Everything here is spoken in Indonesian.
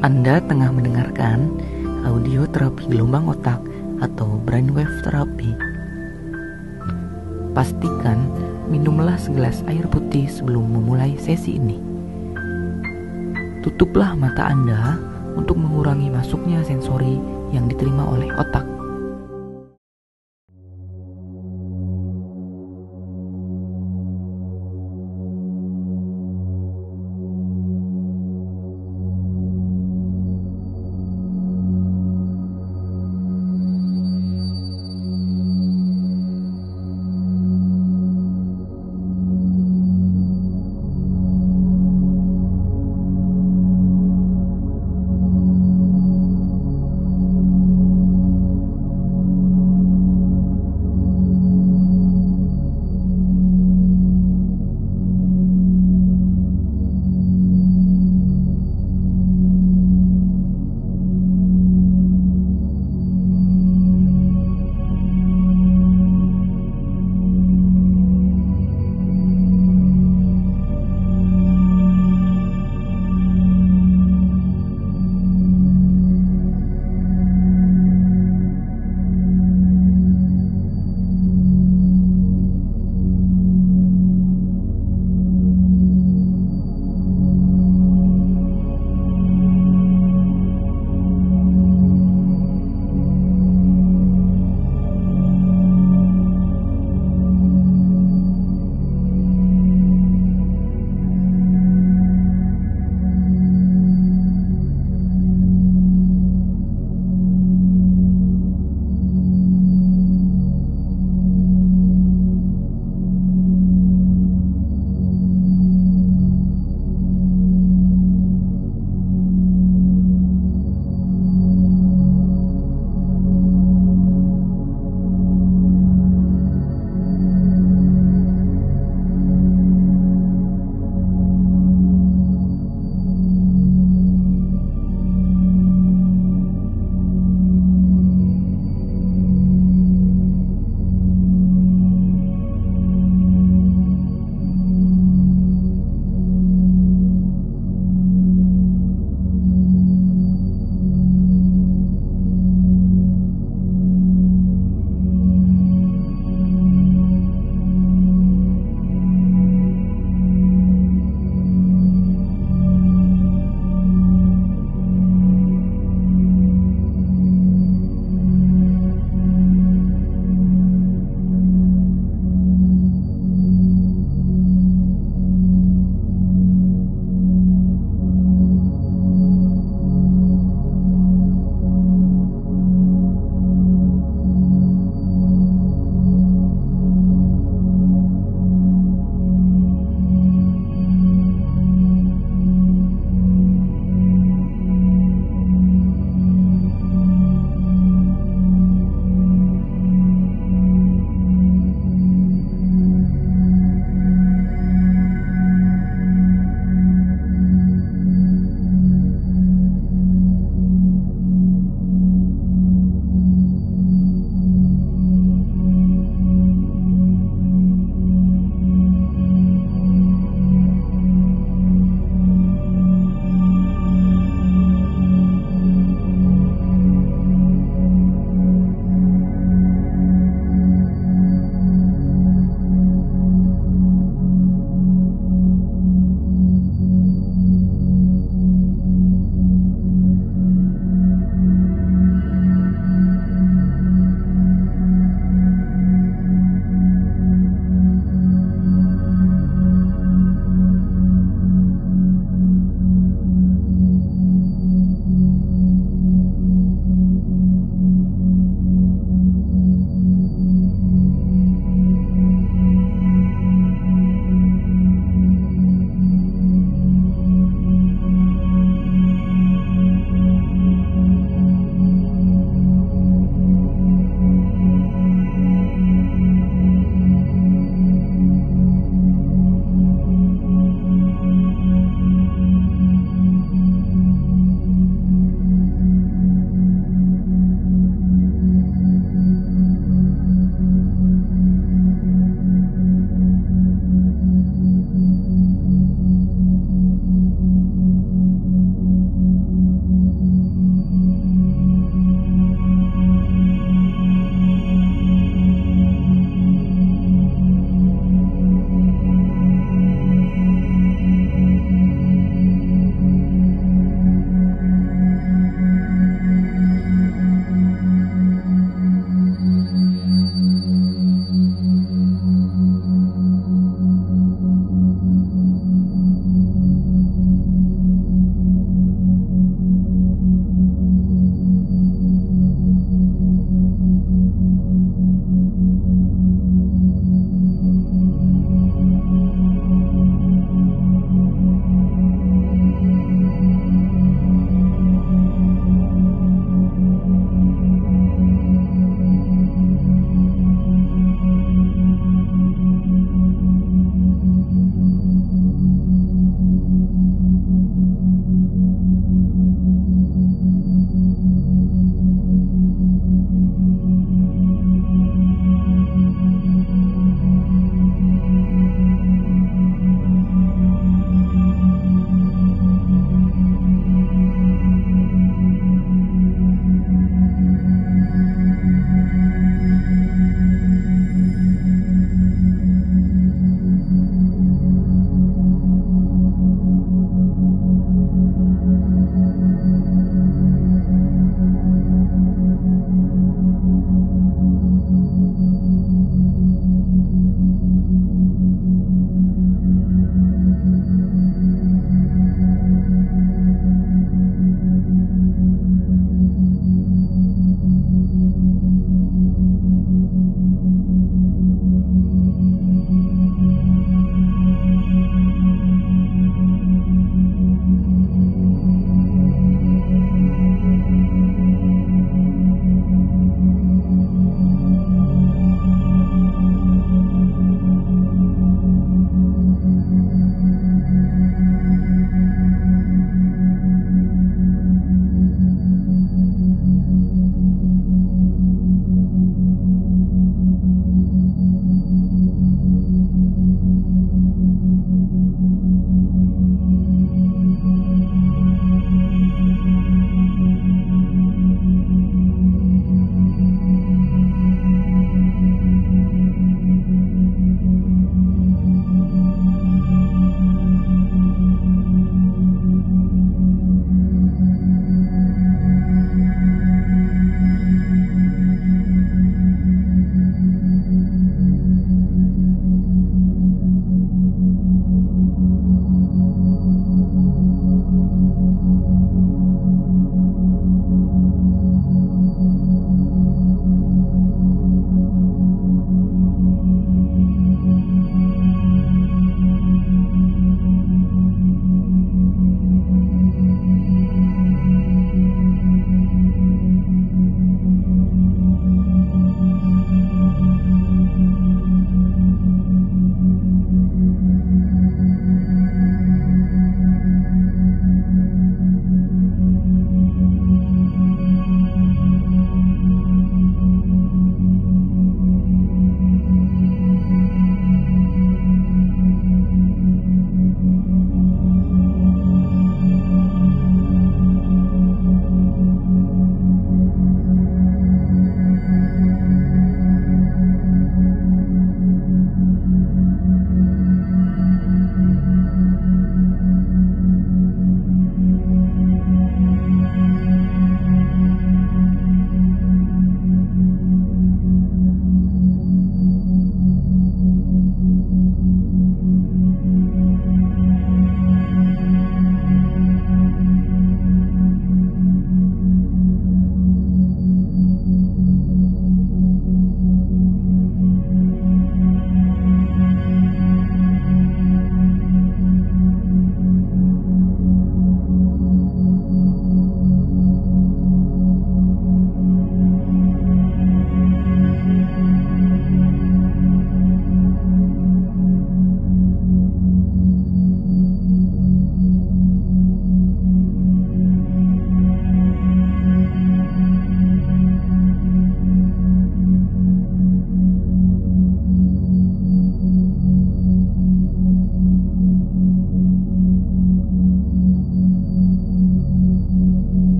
Anda tengah mendengarkan audio terapi gelombang otak atau brainwave terapi. Pastikan minumlah segelas air putih sebelum memulai sesi ini. Tutuplah mata Anda untuk mengurangi masuknya sensori yang diterima oleh otak.